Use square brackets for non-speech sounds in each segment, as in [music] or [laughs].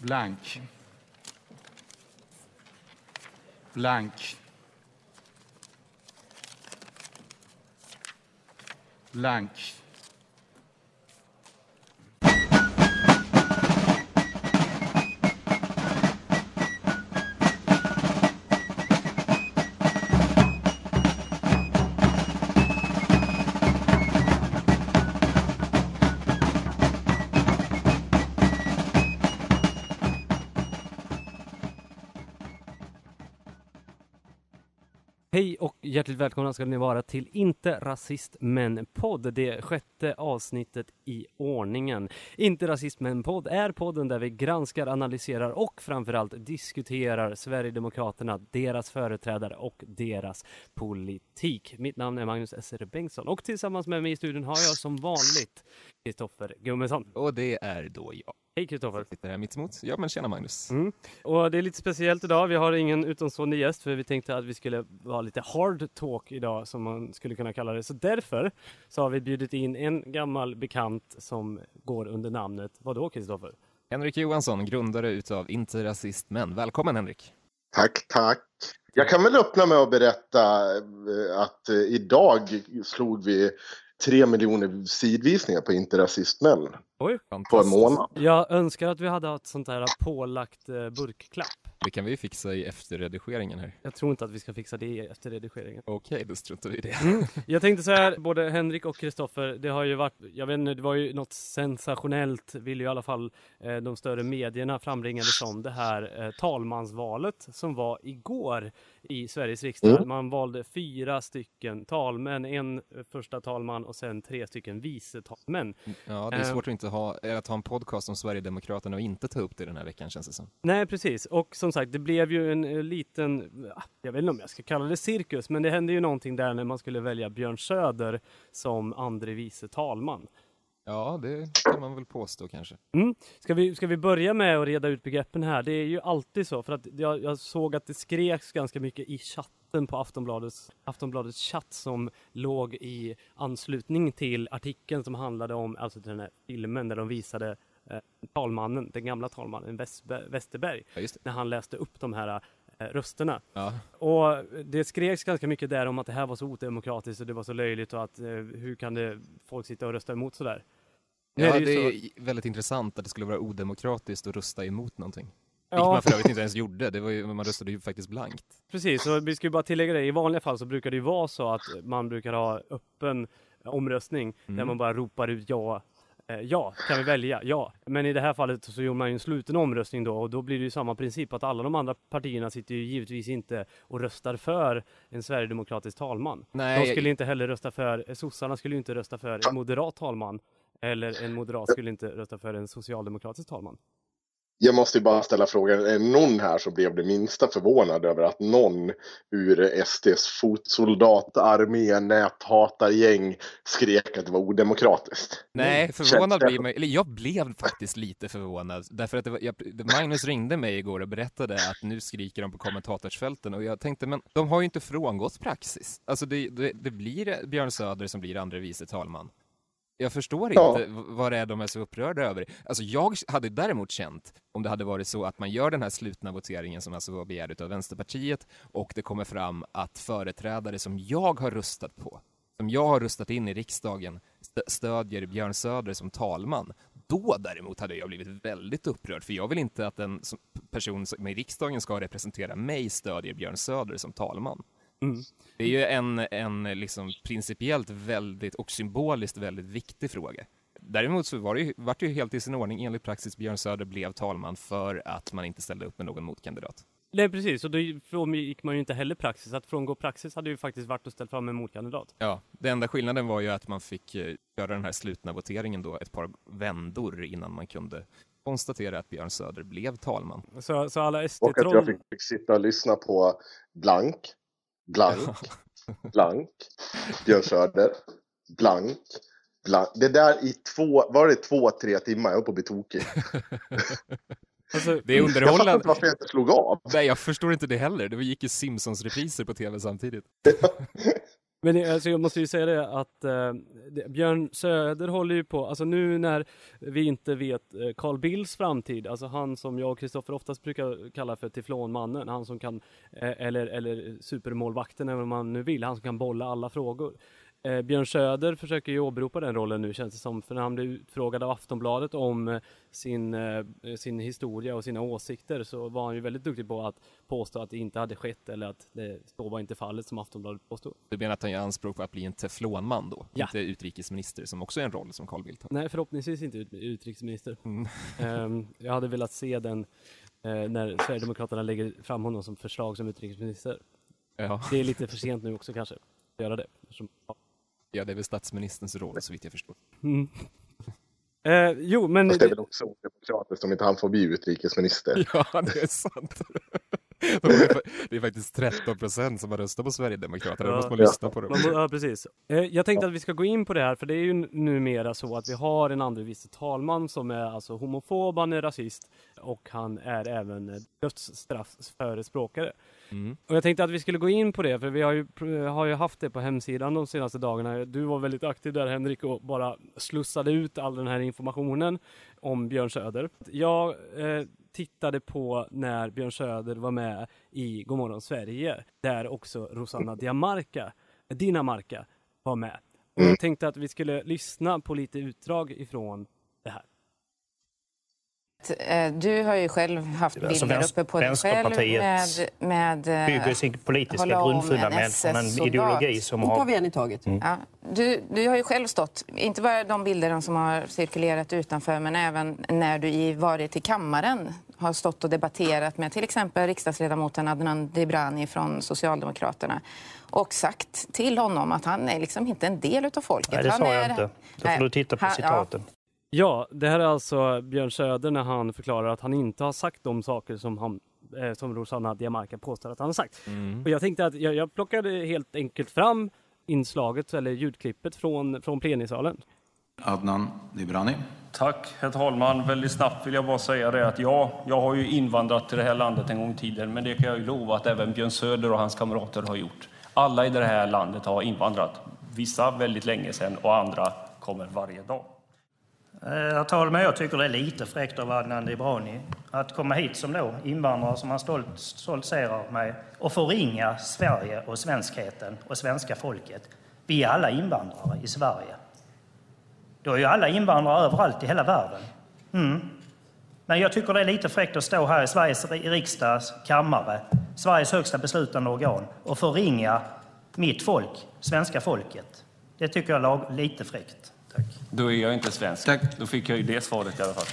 blank. Blank. Blank hjärtligt välkomna ska ni vara till Inte Rasist Men Podd, det sjätte avsnittet i ordningen. Inte Rasist Men Podd är podden där vi granskar, analyserar och framförallt diskuterar Sverigedemokraterna, deras företrädare och deras politik. Mitt namn är Magnus S.R. Bengtsson och tillsammans med mig i studion har jag som vanligt Kristoffer Gummesson. Och det är då jag. Hej Kristoffer! Sitter här mitt emot. Ja men tjena Magnus. Mm. Och det är lite speciellt idag. Vi har ingen utomstående gäst för vi tänkte att vi skulle ha lite hard talk idag som man skulle kunna kalla det. Så därför så har vi bjudit in en gammal bekant som går under namnet, vadå Kristoffer? Henrik Johansson, grundare utav Inte Rasist Men. Välkommen Henrik! Tack, tack. Jag kan väl öppna med att berätta eh, att eh, idag slog vi tre miljoner sidvisningar på Inte Rasist Men Oj! på en månad. Jag önskar att vi hade ett sånt här pålagt eh, burkklapp. Det kan vi fixa i efterredigeringen här. Jag tror inte att vi ska fixa det efter redigeringen. Okej, då struntar vi i det. Jag tänkte så här, både Henrik och Kristoffer, det har ju varit, jag vet inte, det var ju något sensationellt, vill ju i alla fall eh, de större medierna frambringade som det här eh, talmansvalet som var igår i Sveriges riksdag. Mm. Man valde fyra stycken talmän, en eh, första talman och sen tre stycken vice talmän. Ja, det är Eh. svårt att inte ha, eh, att ha en podcast om Sverigedemokraterna och inte ta upp det den här veckan känns det som. Nej, precis. Och som sagt, det blev ju en eh, liten, ah, jag vet inte om jag ska kalla det cirkus, men det hände ju någonting där när man skulle välja Björn Söder som andre vice talman. Ja, det kan man väl påstå kanske. Mm. Ska, vi, ska vi börja med att reda ut begreppen här? Det är ju alltid så, för att jag, jag såg att det skreks ganska mycket i chatten på Aftonbladets, Aftonbladets chatt som låg i anslutning till artikeln som handlade om alltså den här filmen där de visade eh, talmannen, den gamla talmannen Westerberg, Ja, när han läste upp de här eh, rösterna. Ja, Och det skreks ganska mycket där om att det här var så odemokratiskt och det var så löjligt och att eh, hur kan det folk sitta och rösta emot sådär? Ja är det det ju så- är väldigt intressant att det skulle vara odemokratiskt att rösta emot någonting. Vilket Ja. man för övrigt inte ens gjorde, det var ju, man röstade ju faktiskt blankt. Precis, och vi ju bara tillägga det. I vanliga fall så brukar det ju vara så att man brukar ha öppen omröstning där Mm. man bara ropar ut ja. Eh, Ja, kan vi välja? Ja. Men i det här fallet så gjorde man ju en sluten omröstning då och då blir det ju samma princip att alla de andra partierna sitter ju givetvis inte och röstar för en sverigedemokratisk talman. Nej, De skulle inte heller rösta för, eh, sossarna skulle ju inte rösta för en moderat talman eller en moderat skulle inte rösta för en socialdemokratisk talman. Jag måste ju bara ställa frågan, är det någon här som blev det minsta förvånad över att någon ur SDs fotsoldatarmé, näthatargäng skrek att det var odemokratiskt? Nej, Känns förvånad blir man eller jag blev faktiskt lite förvånad. Därför att det var, jag, Magnus ringde mig igår och berättade att nu skriker de på kommentatorsfälten och jag tänkte, men de har ju inte frångått praxis. Alltså det, det, det blir Björn Söder som blir andre vice talman. Jag förstår Ja. inte vad det är de är så upprörda över. Alltså jag hade däremot känt, om det hade varit så att man gör den här slutna voteringen som alltså var begärd av Vänsterpartiet och det kommer fram att företrädare som jag har röstat på, som jag har röstat in i riksdagen, st- stödjer Björn Söder som talman. Då däremot hade jag blivit väldigt upprörd, för jag vill inte att en person som i riksdagen ska representera mig stödjer Björn Söder som talman. Mm. Det är ju en, en liksom principiellt väldigt och symboliskt väldigt viktig fråga. Däremot så var det ju, var det ju helt i sin ordning enligt praxis Björn Söder blev talman för att man inte ställde upp med någon motkandidat. Nej precis, och då gick man ju inte heller praxis. Att frångå praxis hade ju faktiskt varit att ställa fram en motkandidat. Ja, den enda skillnaden var ju att man fick eh, göra den här slutna voteringen då ett par vändor innan man kunde konstatera att Björn Söder blev talman. Så, så alla Och att jag fick sitta och lyssna på blank, blank, blank, [laughs] Björn Söder, blank, blank. Det där i två, var det två, tre timmar? Jag höll på att bli tokig. [laughs] Alltså, Det är Jag fattar underhållande. inte varför jag inte slog av. Nej, jag förstår inte det heller. Det gick ju Simpsons-repriser på tv samtidigt. [laughs] Men alltså, jag måste ju säga det att eh, det, Björn Söder håller ju på, alltså nu när vi inte vet eh, Carl Bildts framtid, alltså han som jag och Kristoffer oftast brukar kalla för teflonmannen, han som kan, eh, eller, eller supermålvakten eller vad man nu vill, han som kan bolla alla frågor. Eh, Björn Söder försöker ju åberopa den rollen nu känns det som, för när han blev utfrågad av Aftonbladet om eh, sin, eh, sin historia och sina åsikter så var han ju väldigt duktig på att påstå att det inte hade skett eller att det, så var inte fallet som Aftonbladet påstod. Du menar att han gör anspråk på att bli en teflonman då? Ja. Inte utrikesminister, som också är en roll som Carl Bildt har. Nej, förhoppningsvis inte ut, utrikesminister. Mm. [laughs] Ehm, jag hade velat se den eh, när Sverigedemokraterna lägger fram honom som förslag som utrikesminister. Ja. Det är lite för sent nu också kanske, att göra det. Eftersom, ja. Ja, det är väl statsministerns roll så vitt jag förstår. mm. eh, jo, men... Fast det är väl också odemokratiskt om inte han får bli utrikesminister. [laughs] Ja, det är sant. [laughs] Det är faktiskt 13 procent som har röstat på Sverigedemokraterna, då Ja. måste man Ja. lyssna på dem. Man, ja, precis. Eh, jag tänkte att vi ska gå in på det här, för det är ju numera så att vi har en andre vice talman som är alltså homofob, han är rasist och han är även dödsstraffsförespråkare. Mm. Och jag tänkte att vi skulle gå in på det, för vi har ju, har ju haft det på hemsidan de senaste dagarna. Du var väldigt aktiv där Henrik och bara slussade ut all den här informationen om Björn Söder. Jag eh, tittade på när Björn Söder var med i Godmorgon Sverige, där också Rosanna Diamarca, Dinamarca var med. Och jag tänkte att vi skulle lyssna på lite utdrag ifrån du har ju själv haft Alltså, bilder Vänster- uppe på dig själv med, med bygger eh, sin politiska om grundfundament från en ideologi som Då tar har... vi en i taget. ja, du, du har ju själv stått, inte bara de bilderna som har cirkulerat utanför men även när du i varit i kammaren har stått och debatterat med till exempel riksdagsledamoten Adnan Dibrani från Socialdemokraterna och sagt till honom att han är liksom inte en del utav folket. Nej, det han sa jag inte. Då Nej, får du titta på han- citaten. Ja, det här är alltså Björn Söder när han förklarar att han inte har sagt de saker som, han, eh, som Rosanna Diamarca påstår att han har sagt. Mm. Och jag tänkte att jag, jag plockade helt enkelt fram inslaget eller ljudklippet från, från plenisalen. Adnan Dibrani. Tack herr talman. Väldigt snabbt vill jag bara säga det att ja, jag har ju invandrat till det här landet en gång i tiden, men det kan jag ju lova att även Björn Söder och hans kamrater har gjort. Alla i det här landet har invandrat. Vissa väldigt länge sedan och andra kommer varje dag. Eh, herr talman, jag tycker att det är lite fräckt av Adnan Dibrani att komma hit som invandrare som han stolt stoltserar med och förringa Sverige och svenskheten och svenska folket. Vi är alla invandrare i Sverige. Då är ju alla invandrare överallt i hela världen. Mm. Men jag tycker det är lite fräckt att stå här i Sveriges riksdags kammare, Sveriges högsta beslutande organ, och förringa mitt folk, svenska folket. Det tycker jag är lite fräckt. Tack. Då är jag inte svensk. Tack. Då fick jag ju det svaret i alla fall.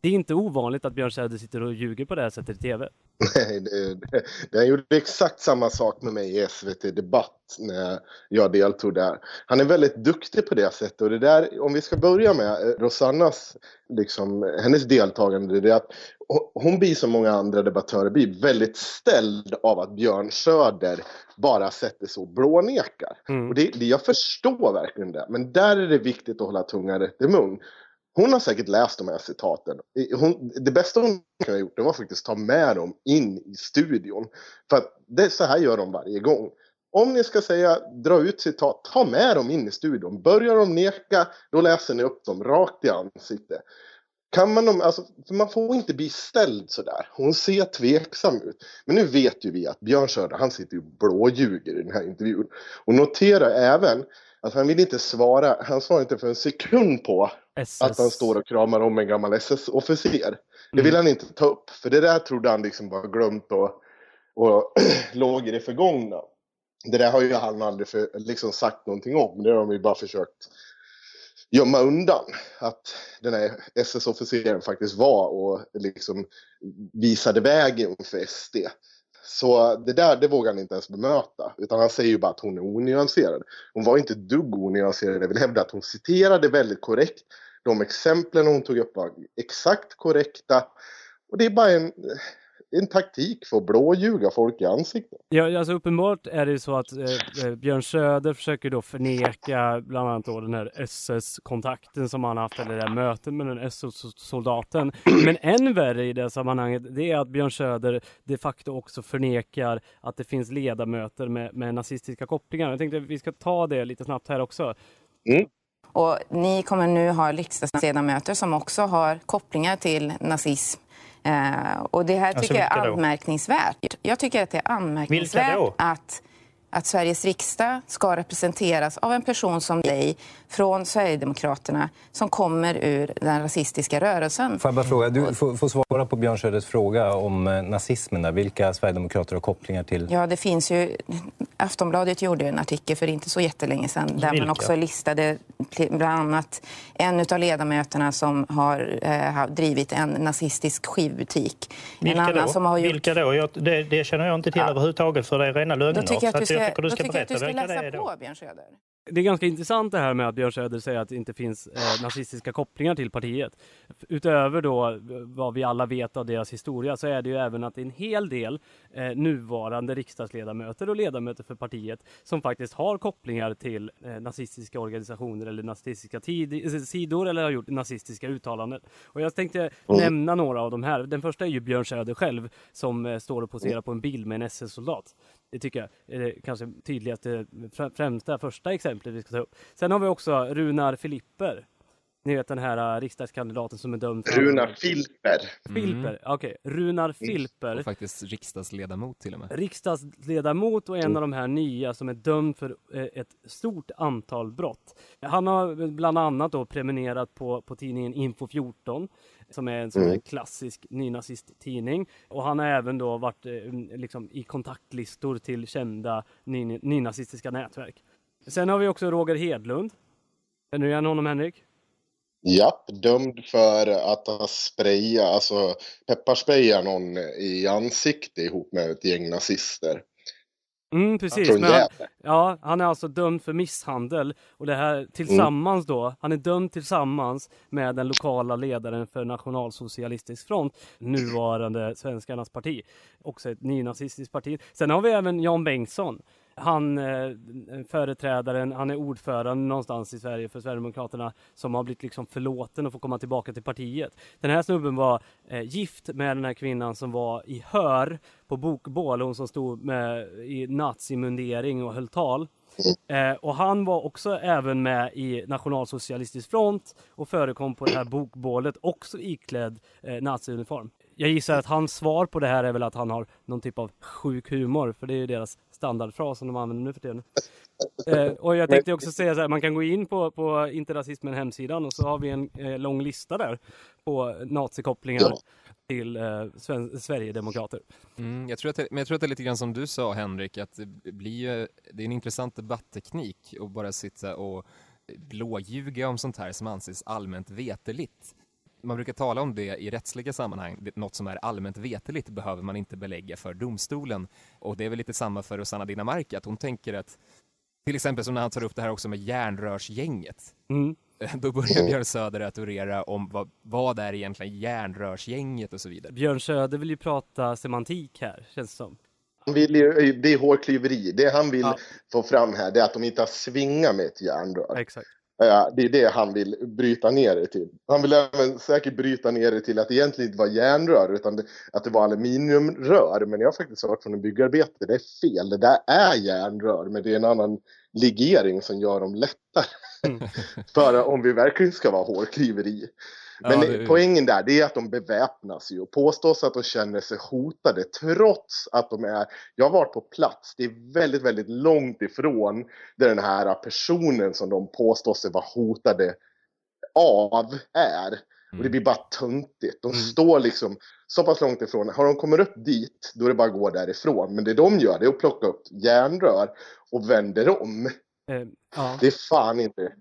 Det är inte ovanligt att Björn Söder sitter och ljuger på det här sättet i TV. Nej, det, det, det gjorde exakt samma sak med mig i SVT Debatt när jag deltog där. Han är väldigt duktig på det sättet och det där, om vi ska börja med eh, Rosannas, liksom, hennes deltagande, det är att hon- hon blir som många andra debattörer blir väldigt ställd av att Björn Söder bara sätter sig och blånekar. Mm. Och det, det, jag förstår verkligen det, men där är det viktigt att hålla tungan rätt i mun. Hon har säkert läst de här citaten. Hon, det bästa hon kunde ha gjort det var faktiskt ta med dem in i studion. För att det, så här gör de varje gång. Om ni ska säga, dra ut citat, ta med dem in i studion. Börjar de neka, då läser ni upp dem rakt i ansiktet. Kan man, dem- alltså, för man får inte bli ställd sådär. Hon ser tveksam ut. Men nu vet ju vi att Björn Söder, han sitter ju och blåljuger i den här intervjun. Och notera även att han vill inte svara, han svarar inte för en sekund på SS. att han står och kramar om en gammal SS-officer. Det vill han inte ta upp, för det där trodde han liksom var glömt och, och [clears throat] låg i det förgångna. Det där har ju han aldrig för, liksom sagt någonting om, det har de ju bara försökt gömma undan. Att den här SS-officeren faktiskt var och liksom visade vägen för SD. Så det där, det vågar han inte ens bemöta. Utan han säger ju bara att hon är onyanserad. Hon var inte ett dugg onyanserad. Jag vill hävda att hon citerade väldigt korrekt. De exemplen hon tog upp var exakt korrekta. Och det är bara en en taktik för att blåljuga folk i ansiktet. Ja, alltså uppenbart är det ju så att eh, Björn Söder försöker då förneka bland annat då den här SS-kontakten som han haft, eller det här mötet med den SS-soldaten. [clears throat] Men än värre i det sammanhanget, det är att Björn Söder de facto också förnekar att det finns ledamöter med, med nazistiska kopplingar. Jag tänkte att vi ska ta det lite snabbt här också. Mm. Och ni kommer nu ha riksdagsledamöter som också har kopplingar till nazism. Eh, och det här Alltså, tycker jag är anmärkningsvärt. Jag tycker att det är anmärkningsvärt att, att Sveriges riksdag ska representeras av en person som dig från Sverigedemokraterna som kommer ur den rasistiska rörelsen. Får jag bara fråga, du får, får svara på Björn Söders fråga om eh, nazismen. Där. Vilka sverigedemokrater har kopplingar till? Ja, det finns ju... Aftonbladet gjorde en artikel för inte så jättelänge sedan där Vilka? man också listade bland annat en av ledamöterna som har eh, drivit en nazistisk skivbutik. en Vilka annan då? som har gjort... Vilka då? Jag, det, det känner jag inte till överhuvudtaget för det är rena lögner. Då tycker jag att du ska, jag du att du läsa på, Björn Söder. Det är ganska intressant det här med att Björn Söder säger att det inte finns eh, nazistiska kopplingar till partiet. Utöver då eh, vad vi alla vet av deras historia så är det ju även att det är en hel del eh, nuvarande riksdagsledamöter och ledamöter för partiet som faktiskt har kopplingar till eh, nazistiska organisationer eller nazistiska tid- eh, sidor eller har gjort nazistiska uttalanden. Och jag tänkte nämna några av de här. Den första är ju Björn Söder själv som eh, står och poserar på en bild med en SS-soldat. Det tycker jag är det kanske tydligaste, främsta, första exemplet vi ska ta upp. Sen har vi också Runar Filipper. Ni vet den här uh, riksdagskandidaten som är dömd för... Runar Filper. Filper, okej. Runar Filper. Och faktiskt riksdagsledamot till och med. Riksdagsledamot och en av de här nya som är dömd för eh, ett stort antal brott. Han har bland annat då prenumererat på, på tidningen Info 14 som är en sån här klassisk nynazisttidning. Och han har även då varit eh, liksom, i kontaktlistor till kända ny, nynazistiska nätverk. Sen har vi också Roger Hedlund. Känner du igen honom Henrik? Japp, dömd för att ha sprayat, alltså pepparsprayat någon i ansiktet ihop med ett gäng nazister. Mm, precis. Han, Gävle. ja, han är alltså dömd för misshandel och det här tillsammans då, han är dömd tillsammans med den lokala ledaren för Nationalsocialistisk front, nuvarande Svenskarnas parti, också ett nynazistiskt parti. Sen har vi även Jan Bengtsson. Han, eh, företrädaren, han är ordförande någonstans i Sverige för Sverigedemokraterna som har blivit liksom förlåten och får komma tillbaka till partiet. Den här snubben var eh, gift med den här kvinnan som var i hör på bokbål, hon som stod med i nazimundering och höll tal. Eh, och han var också även med i Nationalsocialistisk front och förekom på det här bokbålet också iklädd eh, naziuniform. Jag gissar att hans svar på det här är väl att han har någon typ av sjuk humor, för det är ju deras standardfras som de använder nu för tiden. [laughs] Eh, och jag tänkte också säga så här, man kan gå in på, på Interrasismen hemsidan och så har vi en eh, lång lista där på nazikopplingar Ja. till eh, sven- Sverigedemokrater. Mm, jag tror att det, men jag tror att det är lite grann som du sa Henrik, att det blir ju, det är en intressant debattteknik att bara sitta och blåljuga om sånt här som anses allmänt veteligt. Man brukar tala om det i rättsliga sammanhang, något som är allmänt veteligt behöver man inte belägga för domstolen. Och det är väl lite samma för Rosanna Dinamarca, att hon tänker att till exempel som när han tar upp det här också med järnrörsgänget. Mm. Då börjar Björn Söder att orera om vad, vad är egentligen järnrörsgänget och så vidare. Björn Söder vill ju prata semantik här, känns det som. Han vill ju, det är hårklyveri. Det han vill Ja. få fram här det är att de inte har svingat med ett järnrör. Exakt. Det är det han vill bryta ner det till. Han vill även säkert bryta ner det till att det egentligen inte var järnrör utan att det var aluminiumrör. Men jag har faktiskt hört från en byggarbetare, det är fel. Det där är järnrör men det är en annan legering som gör dem lättare. Mm. [laughs] För om vi verkligen ska vara hårklyveri. Men Ja, det- poängen där det är att de beväpnas ju och påstås att de känner sig hotade trots att de är, jag har varit på plats, det är väldigt, väldigt långt ifrån där den här personen som de påstår sig vara hotade av är. Och det blir bara töntigt. De Mm. står liksom så pass långt ifrån. Har de kommit upp dit, då är det bara att gå därifrån. Men det de gör, det är att plocka upp järnrör och vänder om. Eh, ja. Det är fan inte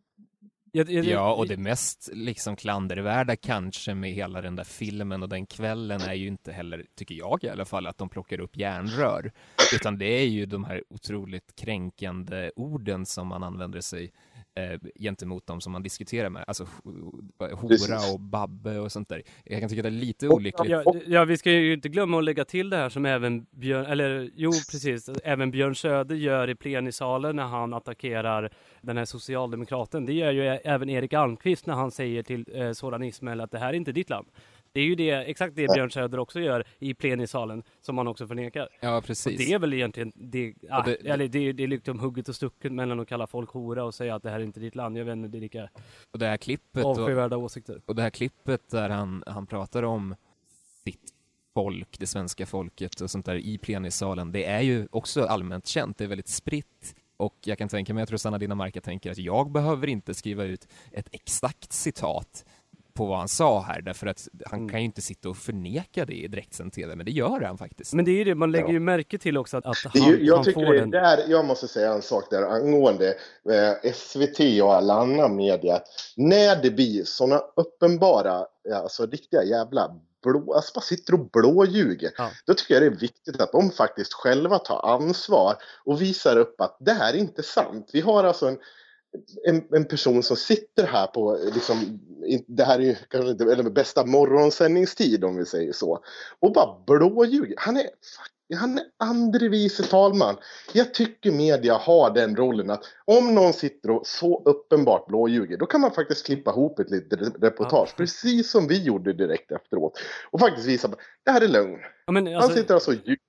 Jag- jag- Ja, och det mest liksom klandervärda kanske med hela den där filmen och den kvällen är ju inte heller, tycker jag i alla fall, att de plockar upp järnrör, utan det är ju de här otroligt kränkande orden som man använder sig eh, gentemot dem som man diskuterar med, alltså ho- hora och babbe och sånt där. Jag kan tycka det är lite olyckligt. Ja, ja, vi ska ju inte glömma att lägga till det här som även Björn, eller jo precis, även Björn Söder gör i plenisalen när han attackerar den här socialdemokraten. Det gör ju även Erik Almqvist när han säger till eh, Soran Ismail att det här är inte ditt land. Det är ju det, exakt det Björn Söder också gör i plenisalen, som han också förnekar. Ja, Och precis. det är väl egentligen, det, ah, det- eller det, det är liksom hugget och stucket mellan att kalla folk hora och säga att det här är inte ditt land. Jag vet inte, det är lika Och det här klippet och, avskyvärda åsikter. och det här klippet där han, han pratar om sitt folk, det svenska folket och sånt där i plenisalen, det är ju också allmänt känt, det är väldigt spritt. Och jag kan tänka mig att Rosanna Dinamarca tänker att jag behöver inte skriva ut ett exakt citat på vad han sa här, därför att han Mm. kan ju inte sitta och förneka det i direktsänd TV, men det gör han faktiskt. Men det är ju det, man lägger ju märke till också att, att Det är han, ju, jag han tycker får det är den. där, jag måste säga en sak där angående eh, SVT och alla andra media. När det blir sådana uppenbara, ja, alltså riktiga jävla blå, alltså bara sitter och blåljuger. Ja. Då tycker jag det är viktigt att de faktiskt själva tar ansvar och visar upp att det här är inte sant. Vi har alltså en en, en person som sitter här på, liksom, det här är ju kanske inte eller bästa morgonsändningstid om vi säger så, och bara blåljuger. Han är, han är andre vice talman. Jag tycker media har den rollen att om någon sitter och så uppenbart blåljuger, då kan man faktiskt klippa ihop ett litet re- reportage, Ja. precis som vi gjorde direkt efteråt, och faktiskt visa att det här är lögn. Ja, men Han alltså, sitter alltså och ljuger.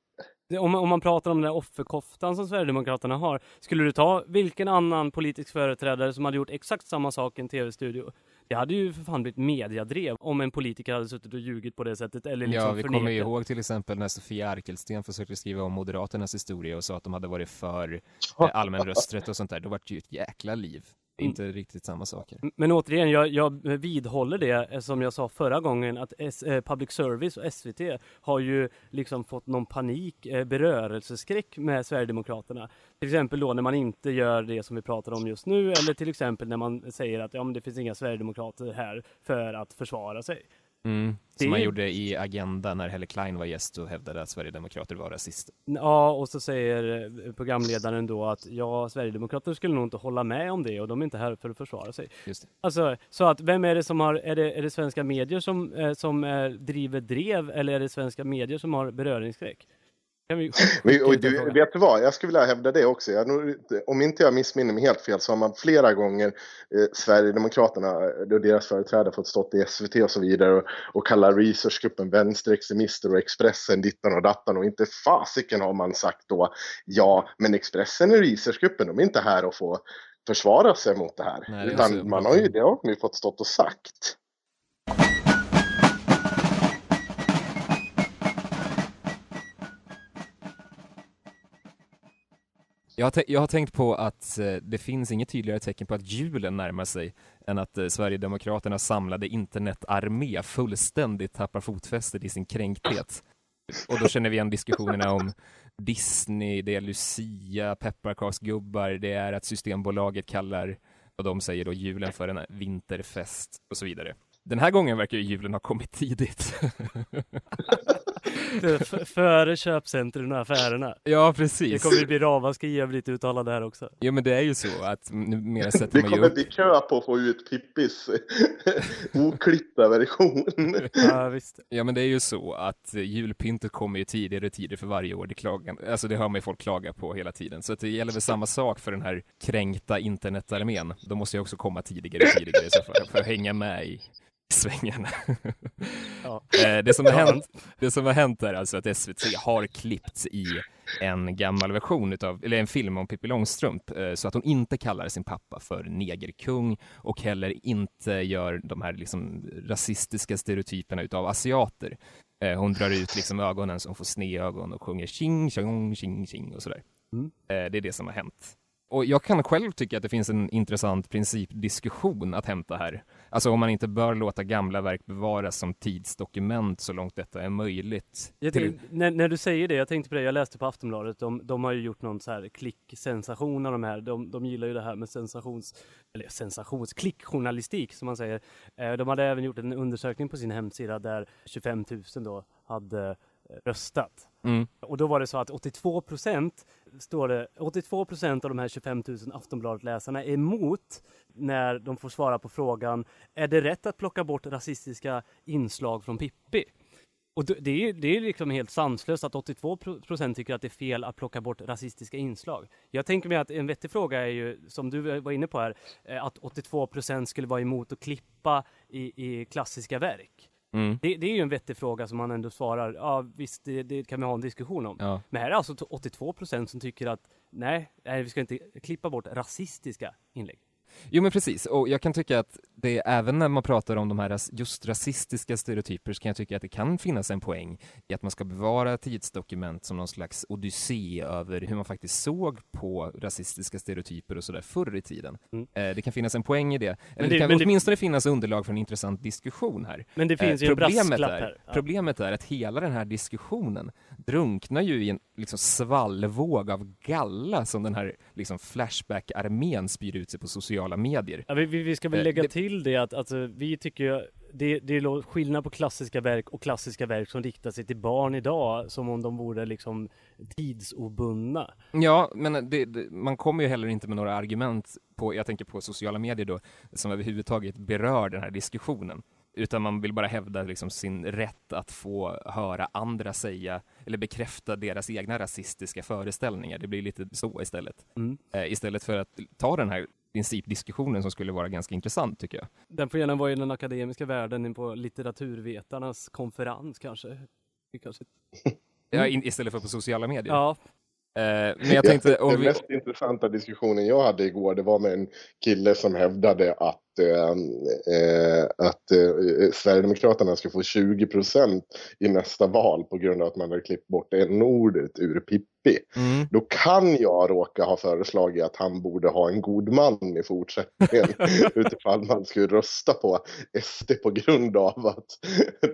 Om, man- om man pratar om den där offerkoftan som Sverigedemokraterna har, skulle du ta vilken annan politisk företrädare som hade gjort exakt samma sak i en tv-studio? Det hade ju för fan blivit mediadrev om en politiker hade suttit och ljugit på det sättet eller liksom Ja, vi kommer ju förnekat. ihåg till exempel när Sofia Arkelsten försökte skriva om Moderaternas historia och sa att de hade varit för allmän rösträtt och sånt där. Då var det ju ett jäkla liv. Mm. inte riktigt samma saker. Men återigen, jag, jag vidhåller det eh, som jag sa förra gången att S, eh, Public Service och SVT har ju liksom fått någon panik, eh, berörelseskräck med Sverigedemokraterna. Till exempel då när man inte gör det som vi pratar om just nu eller till exempel när man säger att ja, men det finns inga Sverigedemokrater här för att försvara sig. Mm. Som man gjorde i Agenda när Helle Klein var gäst och hävdade att Sverigedemokrater var rasister. Ja, och så säger eh, programledaren då att ja, Sverigedemokrater skulle nog inte hålla med om det och de är inte här för att försvara sig. Just det. Alltså, så att vem är det som har, är det, är det svenska medier som, eh, som eh, driver drev eller är det svenska medier som har beröringsskräck? Vi [laughs] Men, du, vet du vad, jag skulle vilja hävda det också. Jag, om inte jag missminner mig helt fel så har man flera gånger eh, Sverigedemokraterna eh, och deras företrädare fått stått i SVT och så vidare och, och kalla researchgruppen vänsterextremister och Expressen dittan och dattan och inte fasiken har man sagt då ja, men Expressen och researchgruppen de är inte här och får försvara sig mot det här. Nej, Utan man har ju, det har de ju fått stått och sagt. Jag har, jag har tänkt på att eh, det finns inget tydligare tecken på att julen närmar sig än att eh, Sverigedemokraternas samlade internetarmé fullständigt tappar fotfästet i sin kränkthet. Och då känner vi igen diskussionerna om Disney, det är Lucia, pepparkaksgubbar, det är att Systembolaget kallar vad de säger då julen för en vinterfest och så vidare. Den här gången verkar ju julen ha kommit tidigt. [laughs] Före köpcentren och affärerna. ja, Det precis. kommer ju bli ramaskri uttalande här också. Ja, men det är ju så att numera sätter Det man ju kommer upp bli kö på att få ut Pippis [laughs] oklippta version. Ja, visst. Ja men det är ju så att julpyntet kommer ju tidigare och tidigare för varje år. Det, klagan, alltså det hör man ju folk klaga på hela tiden. Så att det gäller väl samma sak för den här kränkta internetarmén. Då måste jag också komma tidigare och tidigare så för, för att hänga med i svängarna. Ja. [laughs] Eh, det, som har hänt, det som har hänt är alltså att SVT har klippt i en gammal version utav, eller en film om Pippi Långstrump, eh, så att hon inte kallar sin pappa för negerkung och heller inte gör de här liksom rasistiska stereotyperna utav asiater. Eh, Hon drar ut liksom ögonen så hon får sneögon och sjunger tjing, tjong, tjing, tjing och sådär. Mm. Det är det som har hänt. Och jag kan själv tycka att det finns en intressant principdiskussion att hämta här. Alltså om man inte bör låta gamla verk bevaras som tidsdokument så långt detta är möjligt. Jag Till- tänk, när, när du säger det, jag tänkte på det, jag läste på Aftonbladet, de, de har ju gjort någon så här klick-sensation av de här, de, de gillar ju det här med sensations, eller sensations, klickjournalistik som man säger. Eh, De hade även gjort en undersökning på sin hemsida där 25 000 då hade röstat. Mm. Och då var det så att 82 procent, står det, 82 procent av de här 25 000 Aftonbladet-läsarna är emot när de får svara på frågan, är det rätt att plocka bort rasistiska inslag från Pippi? Och det är, det är liksom helt sanslöst att 82 pro- procent tycker att det är fel att plocka bort rasistiska inslag. Jag tänker mig att en vettig fråga är ju, som du var inne på här, eh, att 82 procent skulle vara emot att klippa i, i klassiska verk. Mm. Det, det är ju en vettig fråga som man ändå svarar, ja visst det, det kan vi ha en diskussion om. Ja. Men här är alltså t- 82 procent som tycker att nej, nej, vi ska inte klippa bort rasistiska inlägg. Jo men precis, och jag kan tycka att det även när man pratar om de här just rasistiska stereotyper så kan jag tycka att det kan finnas en poäng i att man ska bevara tidsdokument som någon slags odyssé över hur man faktiskt såg på rasistiska stereotyper och sådär förr i tiden. Mm. Eh, det kan finnas en poäng i det. Eller Men det, det- kan men det- åtminstone finnas underlag för en intressant diskussion här. Men det finns ju en Eh, problemet brasklapp är, här. Ja. Problemet är att hela den här diskussionen drunknar ju i en liksom svallvåg av galla som den här liksom Flashback-armén spyr ut sig på sociala medier. Ja, vi, vi, ska väl Eh, lägga det- till det att alltså, vi tycker ju det, det är skillnad på klassiska verk och klassiska verk som riktar sig till barn idag som om de vore liksom tidsobundna. Ja, men det, det, man kommer ju heller inte med några argument på, jag tänker på sociala medier då, som överhuvudtaget berör den här diskussionen. Utan man vill bara hävda liksom sin rätt att få höra andra säga, eller bekräfta deras egna rasistiska föreställningar. Det blir lite så istället. Mm. Eh, istället för att ta den här principdiskussionen som skulle vara ganska intressant tycker jag. Den får gärna vara i den akademiska världen på litteraturvetarnas konferens kanske. Kanske... [laughs] Ja, in, istället för på sociala medier. Ja, Eh, men jag tänkte om [laughs] Den vi... mest intressanta diskussionen jag hade igår det var med en kille som hävdade att, eh, eh, att eh, Sverigedemokraterna ska få 20 procent i nästa val på grund av att man har klippt bort n-ordet ur Pippi. Mm. Då kan jag råka ha föreslagit att han borde ha en god man i fortsättningen [laughs] utifall man skulle rösta på SD på grund av att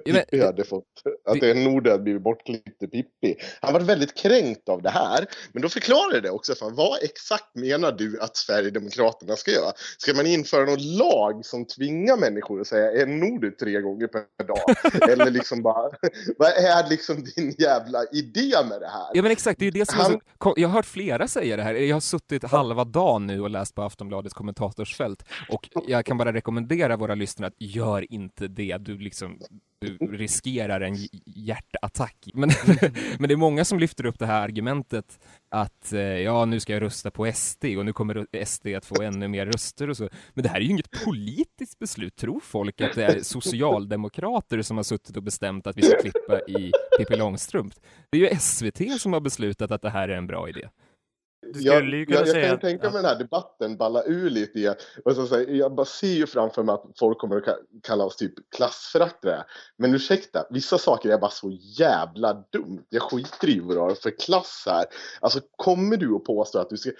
Ja, Pippi hade fått, att n-ordet hade blivit bortklippt i Pippi. Han var väldigt kränkt av det här, men då förklarade det också för vad exakt menar du att Sverigedemokraterna ska göra? Ska man införa någon lag som tvingar människor att säga n-ordet tre gånger per dag? Eller liksom bara, [laughs] vad är liksom din jävla idé med det här? Ja men exakt, det är ju det som Han- så, Jag har hört flera säga det här. Jag har suttit halva dagen nu och läst på Aftonbladets kommentatorsfält och jag kan bara rekommendera våra lyssnare att gör inte det. Du liksom du riskerar en hjärtattack. Men, [laughs] men det är många som lyfter upp det här argumentet att eh, ja, nu ska jag rösta på SD och nu kommer SD att få ännu mer röster och så. Men det här är ju inget politiskt beslut. Tror folk att det är socialdemokrater som har suttit och bestämt att vi ska klippa i Pippi Långstrump? Det är ju SVT som har beslutat att det här är en bra idé du skulle ju kunna jag, jag säga kan att- tänka ja. mig den här debatten balla ur lite i, och så säger, jag bara ser ju framför mig att folk kommer att ka- kalla oss typ klassföraktare. Men ursäkta, vissa saker är bara så jävla dumt. Jag skiter i vad du har för klass här. Alltså kommer du och påstår att du ska,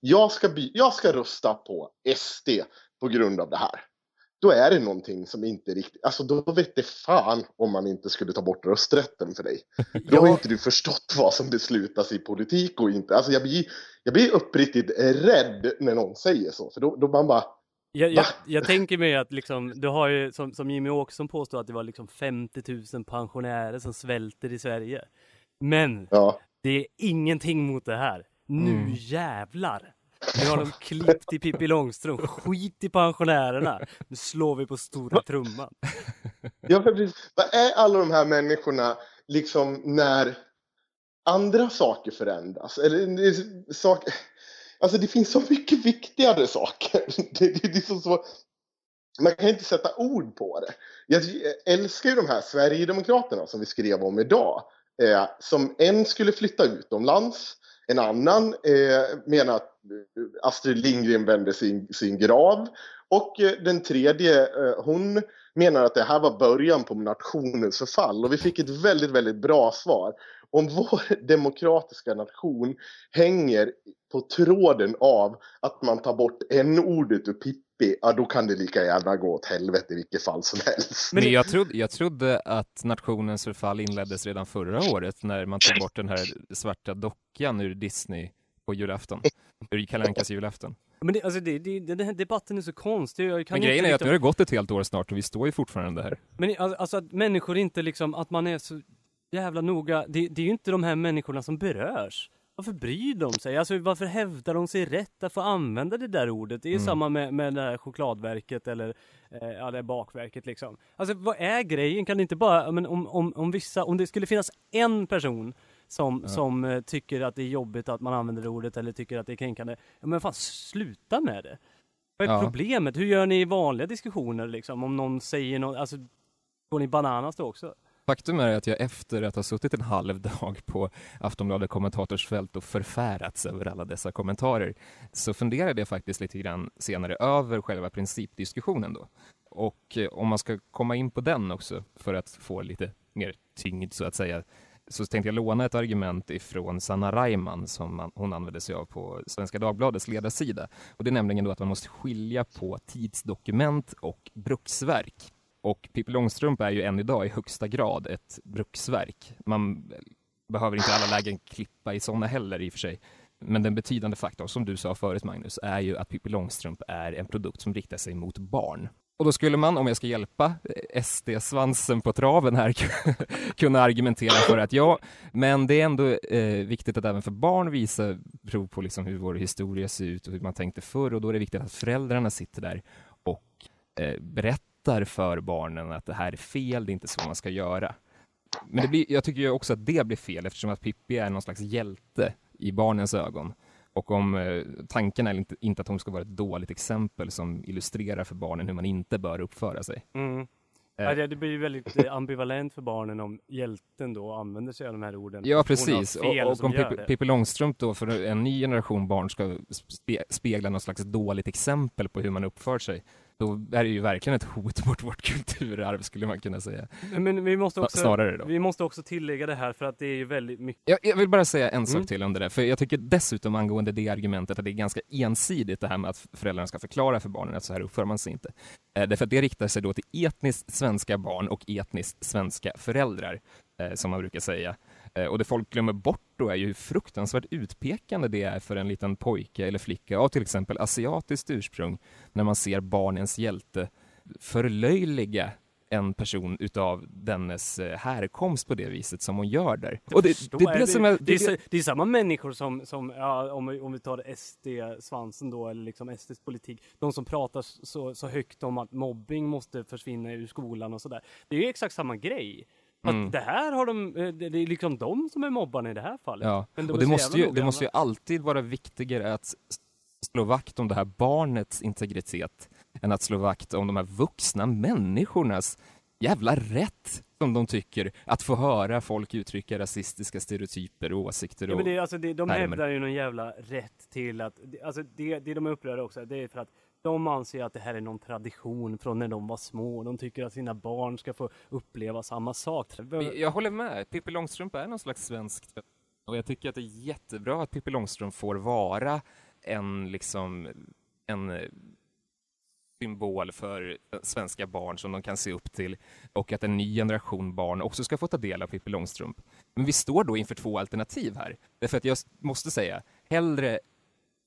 jag ska, by, jag ska rösta på SD på grund av det här. Då är det någonting som inte riktigt, alltså då vet det fan om man inte skulle ta bort rösträtten för dig. [laughs] Då har inte du förstått vad som beslutas i politik och inte. Alltså jag blir, jag blir uppriktigt rädd när någon säger så. För då, då man bara, Jag, jag, jag tänker mig att liksom, du har ju som, som Jimmy Åkesson påstod att det var liksom 50 000 pensionärer som svälter i Sverige. Men ja. det är ingenting mot det här. Nu Mm. jävlar! Nu har de [laughs] klippt i Pippi Långstrump. Skit i pensionärerna. Nu slår vi på stora trumman. [laughs] Ja, precis. Vad är alla de här människorna liksom när andra saker förändras? Eller saker... Alltså det finns så mycket viktigare saker. [laughs] Det, det, det är så svårt. Man kan inte sätta ord på det. Jag älskar ju de här Sverigedemokraterna som vi skrev om idag. Eh, som en skulle flytta utomlands. En annan eh, menar att eh, Astrid Lindgren vände sin, sin grav. Och eh, den tredje, eh, hon menar att det här var början på nationens förfall. Och vi fick ett väldigt, väldigt bra svar. om vår [laughs] demokratiska nation hänger på tråden av att man tar bort n-ordet ur Pippi, ja då kan det lika gärna gå åt helvete i vilket fall som helst. Men jag trodde, jag trodde att nationens förfall inleddes redan förra året när man tog bort den här svarta dockan ur Disney på julafton, ur Kalle Ankas julafton. Men det, alltså det, det, den här debatten är så konstig. Jag kan Men inte grejen är att nu har det gått ett helt år snart och vi står ju fortfarande här. Men alltså, alltså att människor inte liksom, att man är så jävla noga. Det, det är ju inte de här människorna som berörs. Varför bryr de sig? Alltså varför hävdar de sig rätt att få använda det där ordet? Det är ju Mm. samma med, med det här chokladverket eller eh, ja, det bakverket liksom. Alltså vad är grejen? Kan det inte bara, men om, om, om vissa, om det skulle finnas en person som, Ja. som eh, tycker att det är jobbigt att man använder det ordet eller tycker att det är kränkande. Ja men fan sluta med det. Vad är Ja. problemet? Hur gör ni i vanliga diskussioner liksom? Om någon säger något, alltså går ni bananas då också? Faktum är att jag efter att ha suttit en halv dag på Aftonbladet kommentatorsfält och förfärats över alla dessa kommentarer så funderade jag faktiskt lite grann senare över själva principdiskussionen då. Och eh, om man ska komma in på den också för att få lite mer tyngd så att säga så tänkte jag låna ett argument ifrån Sanna Reimann som man, hon använde sig av på Svenska Dagbladets ledarsida. Och det är nämligen då att man måste skilja på tidsdokument och bruksverk. Och Pippi Långstrump är ju än idag i högsta grad ett bruksverk. Man behöver inte i alla lägen klippa i sådana heller i och för sig. Men den betydande faktorn, som du sa förut Magnus, är ju att Pippi Långstrump är en produkt som riktar sig mot barn. Och då skulle man, om jag ska hjälpa eh, SD-svansen på traven här, [laughs] kunna argumentera för att ja, men det är ändå eh, viktigt att även för barn visa prov på liksom hur vår historia ser ut och hur man tänkte förr och då är det viktigt att föräldrarna sitter där och eh, berättar för barnen att det här är fel, det är inte så man ska göra. Men det blir, jag tycker ju också att det blir fel eftersom att Pippi är någon slags hjälte i barnens ögon. Och om eh, tanken är inte, inte att hon ska vara ett dåligt exempel som illustrerar för barnen hur man inte bör uppföra sig. Mm. Eh. Ja, det, blir ju väldigt eh, ambivalent för barnen om hjälten då använder sig av de här orden. Ja, precis. Och, och om. Pippi Långstrump då för en ny generation barn ska spe, spegla något slags dåligt exempel på hur man uppför sig, då är det ju verkligen ett hot mot vårt kulturarv skulle man kunna säga. Men vi måste också, Snarare då. vi måste också tillägga det här för att det är ju väldigt mycket Jag, jag vill bara säga en sak Mm. till om det där, för jag tycker dessutom angående det argumentet att det är ganska ensidigt det här med att föräldrarna ska förklara för barnen att så här uppför man sig inte. Eh, därför att det riktar sig då till etniskt svenska barn och etniskt svenska föräldrar, eh, som man brukar säga. Eh, och det folk glömmer bort då är ju hur fruktansvärt utpekande det är för en liten pojke eller flicka av till exempel asiatiskt ursprung, när man ser barnens hjälte förlöjliga en person utav dennes eh, härkomst på det viset som hon gör där. Och det, är det som är... det, är, så- det är samma människor som, som ja, om, vi, om vi tar SD-svansen då, eller liksom SDs politik, de som pratar så, så högt om att mobbing måste försvinna ur skolan och sådär. Det är ju exakt samma grej. Att Mm. det här har de, eh, det är liksom de som är mobbarna i det här fallet. Ja, Men de och det måste, ju, det måste ju alltid vara viktigare att slå vakt om det här barnets integritet än att slå vakt om de här vuxna människornas jävla rätt som de tycker att få höra folk uttrycka rasistiska stereotyper och åsikter Ja, men det, alltså, det, de termer. hävdar ju någon jävla rätt till att, det- alltså det, det de är upprörda också, det är för att de anser att det här är någon tradition från när de var små. De tycker att sina barn ska få uppleva samma sak. Jag- håller med. Pippi Långstrump är någon slags svensk och jag tycker att det är jättebra att Pippi Långstrump får vara en liksom en eh, symbol för eh, svenska barn som de kan se upp till och att en ny generation barn också ska få ta del av Pippi Långstrump. Men vi står då inför två alternativ här. Därför att jag måste säga, hellre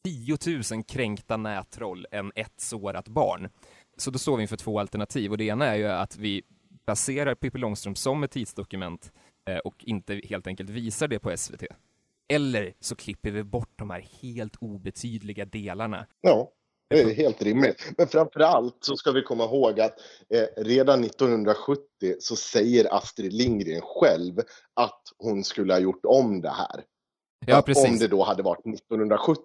10 000 kränkta nättroll än ett sårat barn. Så då står vi inför två alternativ och det ena är ju att vi placerar Pippi Långstrump som ett tidsdokument eh, och inte helt enkelt visar det på SVT. Eller så klipper vi bort de här helt obetydliga delarna. Ja, det är helt rimligt. Men framför allt så ska vi komma ihåg att eh, redan 1970 så säger Astrid Lindgren själv att hon skulle ha gjort om det här. Ja, Om det då hade varit 1970.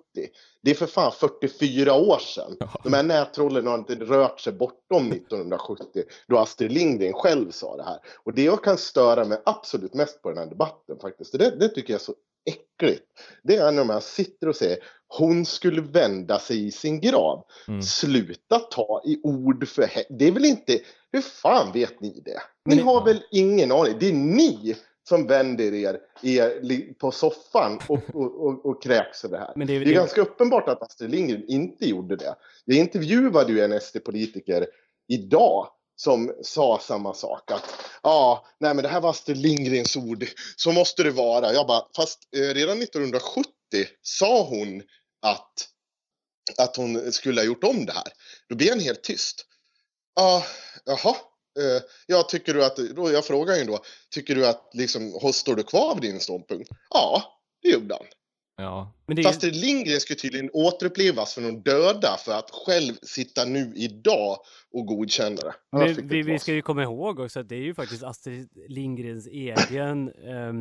Det är för fan 44 år sedan. De här nättrollen har inte rört sig bortom 1970 då Astrid Lindgren själv sa det här. Och det jag kan störa mig absolut mest på den här debatten faktiskt, det, det tycker jag är så äckligt. Det är när man sitter och säger hon skulle vända sig i sin grav. Mm. Sluta ta i ord för Det är väl inte... Hur fan vet ni det? Ni har väl ingen aning? Det är ni som vänder er, er på soffan och, och, och, och kräks över det här. Men det är- det är det- ganska uppenbart att Astrid Lindgren inte gjorde det. Jag intervjuade ju en SD-politiker idag som sa samma sak. Att ja, nej men det här var Astrid Lindgrens ord. Så måste det vara. Jag bara, fast eh, redan 1970 sa hon att, att hon skulle ha gjort om det här. Då blir han helt tyst. Ja, jaha. Eh, ja, tycker du att, då jag frågar ju då, tycker du att liksom, står du kvar vid din ståndpunkt? Ja, det gjorde han. Ja. Men det Fast Astrid Lindgren ska tydligen återupplevas för de döda för att själv sitta nu idag och godkänna det. Men vi, vi ska ju komma ihåg också att det är ju faktiskt Astrid Lindgrens egen [laughs] eh,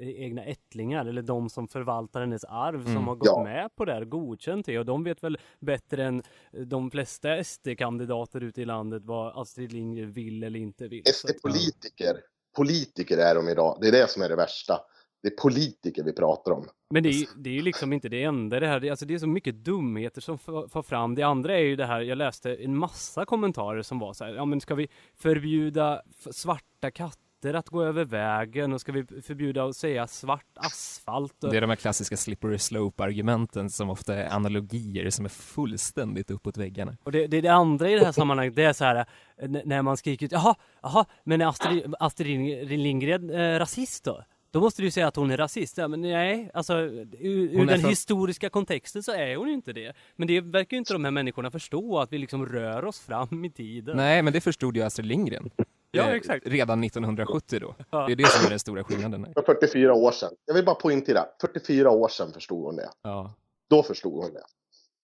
egna ättlingar eller de som förvaltar hennes arv som Mm. har gått Ja. med på det här, godkänt det och de vet väl bättre än de flesta SD-kandidater ute i landet vad Astrid Lindgren vill eller inte vill. SD-politiker, politiker är de idag. Det är det som är det värsta. Det är politiker vi pratar om. Men det är, ju- det är ju liksom inte det enda det här. Det, alltså det är så mycket dumheter som far fram. Det andra är ju det här, jag läste en massa kommentarer som var så här, ja men ska vi förbjuda svarta katter att gå över vägen och ska vi förbjuda att säga svart asfalt? Och, Det är de här klassiska slippery slope-argumenten som ofta är analogier som är fullständigt uppåt väggarna. och det, det, det andra i det här sammanhanget, det är så här, eh, när man skriker ut, jaha, jaha, men är Astrid, Astrid Lindgren eh, rasist då? Då måste du säga att hon är rasist. Ja, men nej, alltså ur, ur den från- historiska kontexten så är hon ju inte det. Men det verkar ju inte de här människorna förstå, att vi liksom rör oss fram i tiden. Nej, men det förstod ju Astrid Lindgren. Ja, Eh, exakt. Redan 1970 då. Ja. Det är det som är den stora skillnaden. För 44 år sedan. Jag vill bara poängtera. 44 år sedan förstod hon det. Ja. Då förstod hon det.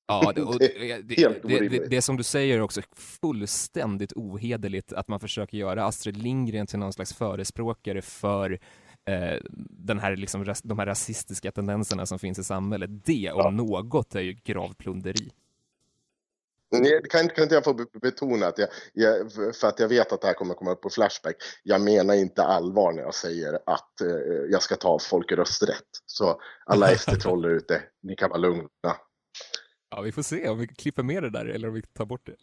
Ja, [laughs] det, och Det det, det, helt det, som du säger är också fullständigt ohederligt att man försöker göra Astrid Lindgren till någon slags förespråkare för eh, den här, liksom, de här rasistiska tendenserna som finns i samhället. Det om något är ju gravplunderi. Nej, Kan, kan inte jag få be- betona att jag, jag, för att jag vet att det här kommer komma upp på Flashback. Jag menar inte allvar när jag säger att eh, jag ska ta folk rösträtt. Så alla [laughs] SD-troll där ute, ni kan vara lugna. Ja, vi får se om vi klipper med det där eller om vi tar bort det.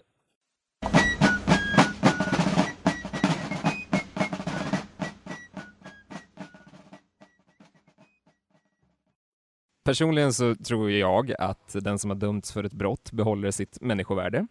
Personligen så tror jag att den som har dömts för ett brott behåller sitt människovärde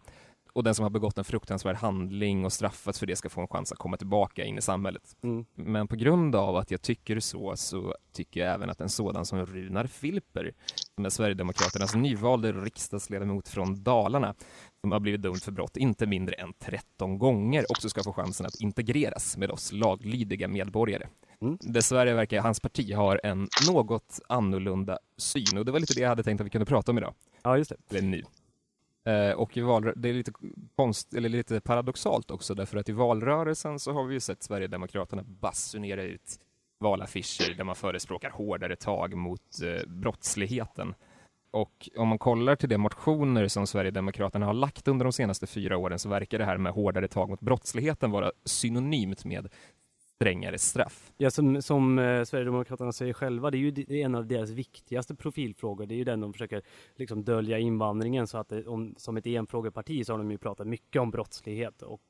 och den som har begått en fruktansvärd handling och straffats för det ska få en chans att komma tillbaka in i samhället. Mm. Men på grund av att jag tycker så, så tycker jag även att en sådan som Runar Filper, som är Sverigedemokraternas nyvalde riksdagsledamot från Dalarna, som har blivit dömd för brott inte mindre än 13 gånger, också ska få chansen att integreras med oss laglydiga medborgare. Mm. Dessvärre verkar hans parti ha en något annorlunda syn och det var lite det jag hade tänkt att vi kunde prata om idag. Ja, just det. Eller nu. Eh, och det är lite, konst, eller lite paradoxalt också därför att i valrörelsen så har vi ju sett Sverigedemokraterna basunera ut valaffischer där man förespråkar hårdare tag mot eh, brottsligheten. Och om man kollar till de motioner som Sverigedemokraterna har lagt under de senaste fyra åren så verkar det här med hårdare tag mot brottsligheten vara synonymt med strängare straff. Ja, som, som eh, Sverigedemokraterna säger själva, det är ju en av deras viktigaste profilfrågor. Det är ju den de försöker liksom dölja invandringen så att det, om, som ett enfrågeparti så har de ju pratat mycket om brottslighet och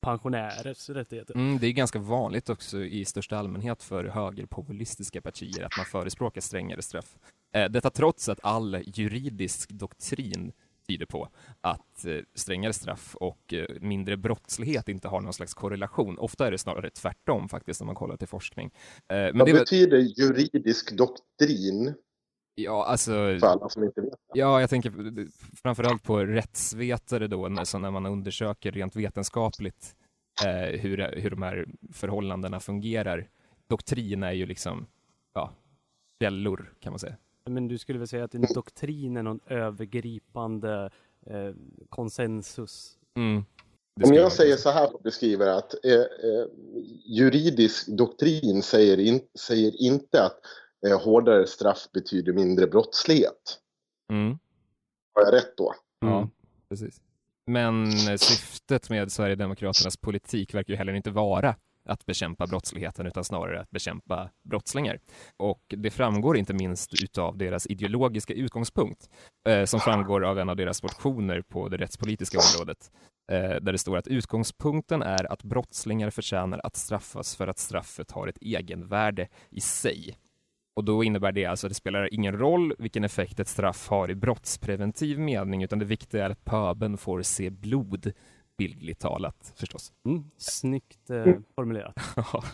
pensionärers rättigheter. Mm, det är ganska vanligt också i största allmänhet för högerpopulistiska partier att man förespråkar strängare straff. Eh, detta trots att all juridisk doktrin tyder på att eh, strängare straff och eh, mindre brottslighet inte har någon slags korrelation. Ofta är det snarare tvärtom faktiskt om man kollar till forskning. Eh, men Vad det betyder juridisk doktrin ja, alltså, för alla som inte vet? Ja, jag tänker framförallt på rättsvetare då, när, när man undersöker rent vetenskapligt eh, hur, hur de här förhållandena fungerar. Doktrin är ju liksom, ja, källor kan man säga. Men du skulle väl säga att en doktrin är någon övergripande eh, konsensus? Mm. Det Om jag man säger så här och beskriver att eh, eh, juridisk doktrin säger, in, säger inte att eh, hårdare straff betyder mindre brottslighet. Mm. Har jag rätt då? Ja, precis. Men eh, syftet med Sverigedemokraternas politik verkar ju heller inte vara att bekämpa brottsligheten utan snarare att bekämpa brottslingar. Och det framgår inte minst utav deras ideologiska utgångspunkt eh, som framgår av en av deras motioner på det rättspolitiska området eh, där det står att utgångspunkten är att brottslingar förtjänar att straffas för att straffet har ett egenvärde i sig. Och då innebär det alltså att det spelar ingen roll vilken effekt ett straff har i brottspreventiv mening, utan det viktiga är att pöben får se blod, bildligt talat förstås. Mm, snyggt eh, formulerat. [laughs] Ja.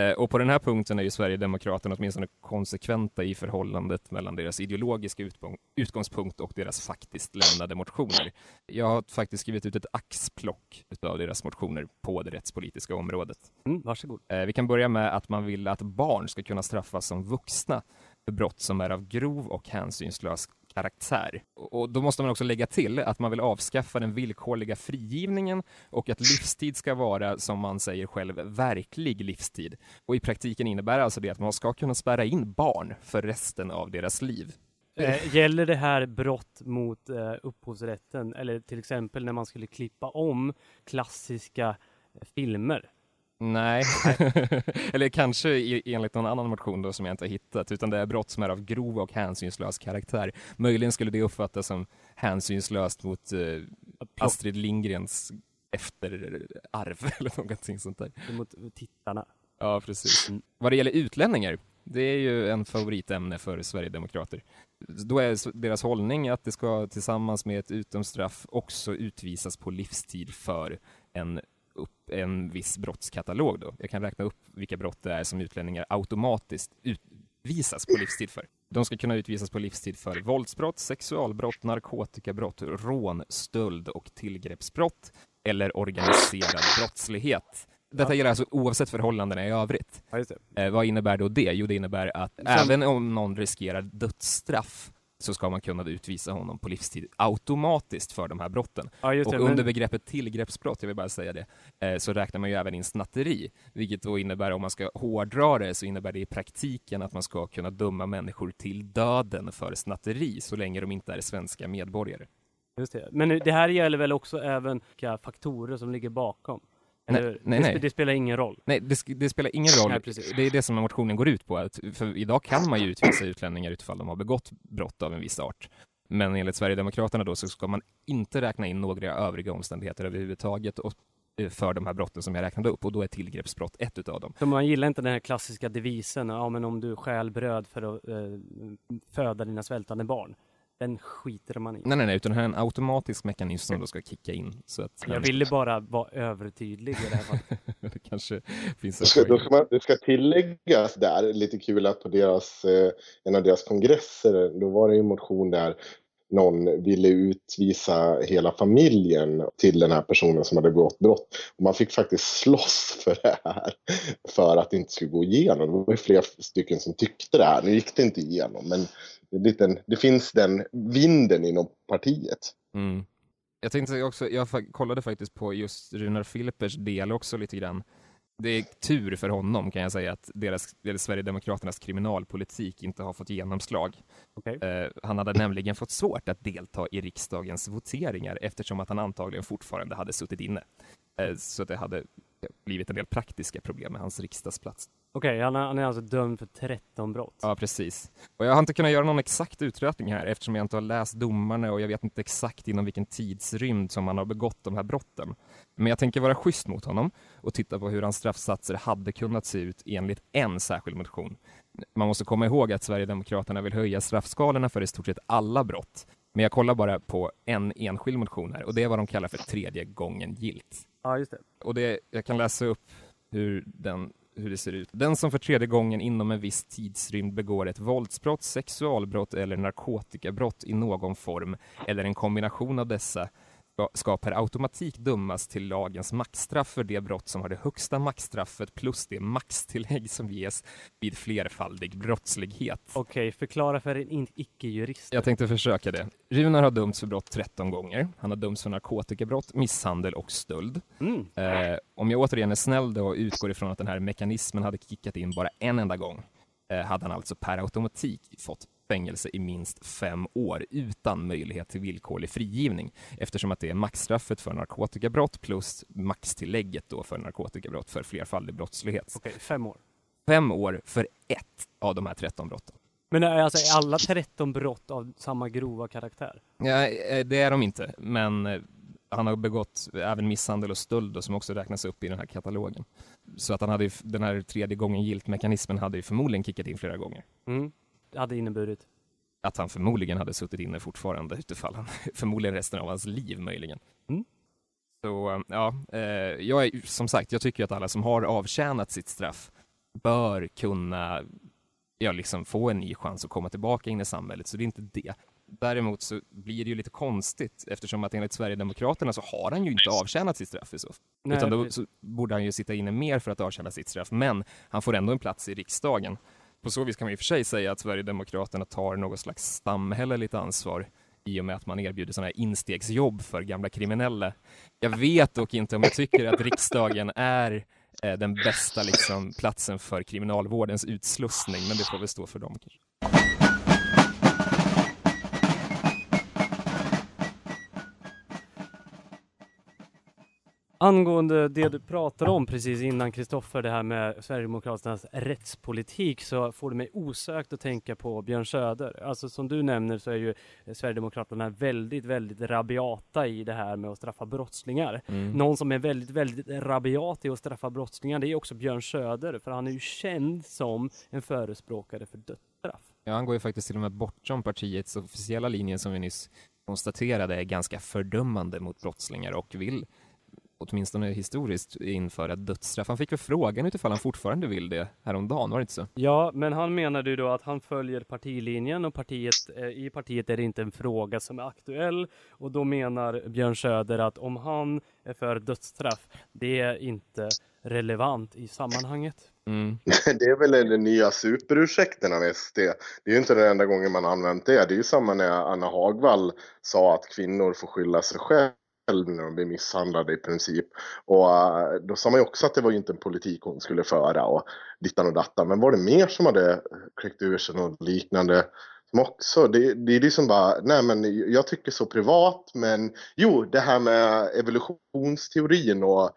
Eh, Och på den här punkten är ju Sverigedemokraterna åtminstone konsekventa i förhållandet mellan deras ideologiska utgång- utgångspunkt och deras faktiskt lämnade motioner. Jag har faktiskt skrivit ut ett axplock av deras motioner på det rättspolitiska området. Mm, varsågod. Eh, Vi kan börja med att man vill att barn ska kunna straffas som vuxna för brott som är av grov och hänsynslös karaktär. Och då måste man också lägga till att man vill avskaffa den villkorliga frigivningen och att livstid ska vara, som man säger själv, verklig livstid. Och i praktiken innebär alltså det att man ska kunna spärra in barn för resten av deras liv. Eh, gäller det här brott mot eh, upphovsrätten eller till exempel när man skulle klippa om klassiska eh, filmer? Nej, [laughs] eller kanske i- enligt någon annan motion då som jag inte har hittat, utan det är brott som är av grov och hänsynslös karaktär. Möjligen skulle det uppfattas som hänsynslöst mot eh, Astrid Lindgrens efterarv [laughs] eller någonting sånt där. Mot tittarna. Ja, precis. Vad det gäller utlänningar, det är ju en favoritämne för Sverigedemokrater. Då är deras hållning att det ska tillsammans med ett utomstraff också utvisas på livstid för en, upp, en viss brottskatalog. Då. Jag kan räkna upp vilka brott det är som utlänningar automatiskt utvisas på livstid för. De ska kunna utvisas på livstid för våldsbrott, sexualbrott, narkotikabrott, rån, stöld och tillgreppsbrott eller organiserad brottslighet. Detta gäller alltså oavsett förhållandena i övrigt. Ja. Eh, vad innebär då det? Jo, det innebär att även om någon riskerar dödsstraff så ska man kunna utvisa honom på livstid automatiskt för de här brotten. Ja, just och det, men- under begreppet tillgreppsbrott, jag vill bara säga det, eh, så räknar man ju även in snatteri, vilket då innebär, om man ska hårdra det, så innebär det i praktiken att man ska kunna döma människor till döden för snatteri, så länge de inte är svenska medborgare. Just det. Men det här gäller väl också även vilka faktorer som ligger bakom? Nej, nej, det, nej. det spelar ingen roll. Nej, det, det spelar ingen roll. Det är det som motionen går ut på. Att, för idag kan man ju utvisa utlänningar utifall de har begått brott av en viss art. Men enligt Sverigedemokraterna då så ska man inte räkna in några övriga omständigheter överhuvudtaget och, eh, för de här brotten som jag räknade upp och då är tillgreppsbrott ett utav dem. Så man gillar inte den här klassiska devisen, ja men om du stjäl bröd för att eh, föda dina svältande barn. Den skiter man i. Nej, nej, nej, utan det här är en automatisk mekanism som då ska kicka in. Så att Jag ville bara vara övertydlig i det här fallet. [laughs] det kanske finns en ska, då ska man, det ska tilläggas där, lite kul att på deras, eh, en av deras kongresser, då var det en motion där någon ville utvisa hela familjen till den här personen som hade begått brott. Och man fick faktiskt slåss för det här, för att det inte skulle gå igenom. Det var ju flera stycken som tyckte det här. Nu gick det inte igenom, men det, är lite, det finns den vinden inom partiet. Mm. Jag tänkte också, jag kollade faktiskt på just Runar Filipers del också lite grann. Det är tur för honom kan jag säga att deras, deras Sverigedemokraternas kriminalpolitik inte har fått genomslag. Eh, han hade nämligen fått svårt att delta i riksdagens voteringar eftersom att han antagligen fortfarande hade suttit inne. Eh, så det hade blivit en del praktiska problem med hans riksdagsplats. Okej, han, är- han är alltså dömd för 13 brott. Ja, precis. Och jag har inte kunnat göra någon exakt uträkning här eftersom jag inte har läst domarna och jag vet inte exakt inom vilken tidsrymd som han har begått de här brotten. Men jag tänker vara schysst mot honom och titta på hur hans straffsatser hade kunnat se ut enligt en särskild motion. Man måste komma ihåg att Sverigedemokraterna vill höja straffskalorna för i stort sett alla brott. Men jag kollar bara på en enskild motion här och det är vad de kallar för tredje gången gilt. Ja, just det. Och det, jag kan läsa upp hur, den, hur det ser ut. Den som för tredje gången inom en viss tidsrymd begår ett våldsbrott, sexualbrott eller narkotikabrott i någon form eller en kombination av dessa ska- ska per automatik dömas till lagens maxstraff för det brott som har det högsta maxstraffet plus det maxtillägg som ges vid flerfaldig brottslighet. Okej, förklara för en icke-jurist. Jag tänkte försöka det. Runar har dömts för brott 13 gånger. Han har dömts för narkotikabrott, misshandel och stöld. Mm. Eh, om jag återigen är snäll då och utgår ifrån att den här mekanismen hade kickat in bara en enda gång, eh, hade han alltså per automatik fått fängelse i minst fem år utan möjlighet till villkorlig frigivning eftersom att det är maxstraffet för narkotikabrott plus maxtillägget då för narkotikabrott för flerfaldig brottslighet. Okej, fem år. Fem år för ett av de här 13 brotten. Men är, alltså, alla 13 brott av samma grova karaktär? Ja, eh, det är de inte, men eh, han har begått även misshandel och stöld då, som också räknas upp i den här katalogen. Så att han hade ju, den här tredje gången gilt-mekanismen hade ju förmodligen kickat in flera gånger. Mm. Hade inneburit. Att han förmodligen hade suttit inne fortfarande utifall han, [laughs] förmodligen resten av hans liv möjligen. Mm. Så ja, eh, jag är, som sagt, jag tycker att alla som har avtjänat sitt straff bör kunna ja, liksom få en ny chans att komma tillbaka in i samhället, så det är inte det. Däremot så blir det ju lite konstigt eftersom att enligt Sverigedemokraterna så har han ju inte avtjänat sitt straff i så Utan då så borde han ju sitta inne mer för att avtjäna sitt straff, men han får ändå en plats i riksdagen. På så vis kan man i och för sig säga att Sverigedemokraterna tar något slags samhälleligt ansvar i och med att man erbjuder sådana här instegsjobb för gamla kriminella. Jag vet dock inte om jag tycker att riksdagen är eh, den bästa liksom, platsen för kriminalvårdens utslussning, men det får väl stå för dem. Kanske. Angående det du pratade om precis innan Kristoffer, det här med Sverigedemokraternas rättspolitik, så får det mig osökt att tänka på Björn Söder. Alltså som du nämner så är ju Sverigedemokraterna väldigt, väldigt rabiata i det här med att straffa brottslingar. Mm. Någon som är väldigt, väldigt rabiat i att straffa brottslingar, det är också Björn Söder, för han är ju känd som en förespråkare för dödsstraff. Ja, han går ju faktiskt till och med bortom partiets officiella linje som vi nyss konstaterade är ganska fördömande mot brottslingar och vill åtminstone historiskt införa dödsstraff. Han fick väl frågan utifall han fortfarande vill det häromdagen, var det inte så? Ja, men han menade ju då att han följer partilinjen och partiet, eh, i partiet är det inte en fråga som är aktuell och då menar Björn Söder att om han är för dödsstraff, det är inte relevant i sammanhanget. Mm. [laughs] Det är väl den nya superursäkten av SD. Det är ju inte den enda gången man använt det. Det är ju samma när Anna Hagvall sa att kvinnor får skylla sig själv när de blir misshandlade i princip. Och eh, då sa man ju också att det var ju inte en politik hon skulle föra och dittan och dattan. Men var det mer som hade kläckt ur sig något liknande? Som också, det, det är liksom bara, nej men jag tycker så privat men jo det här med evolutionsteorin och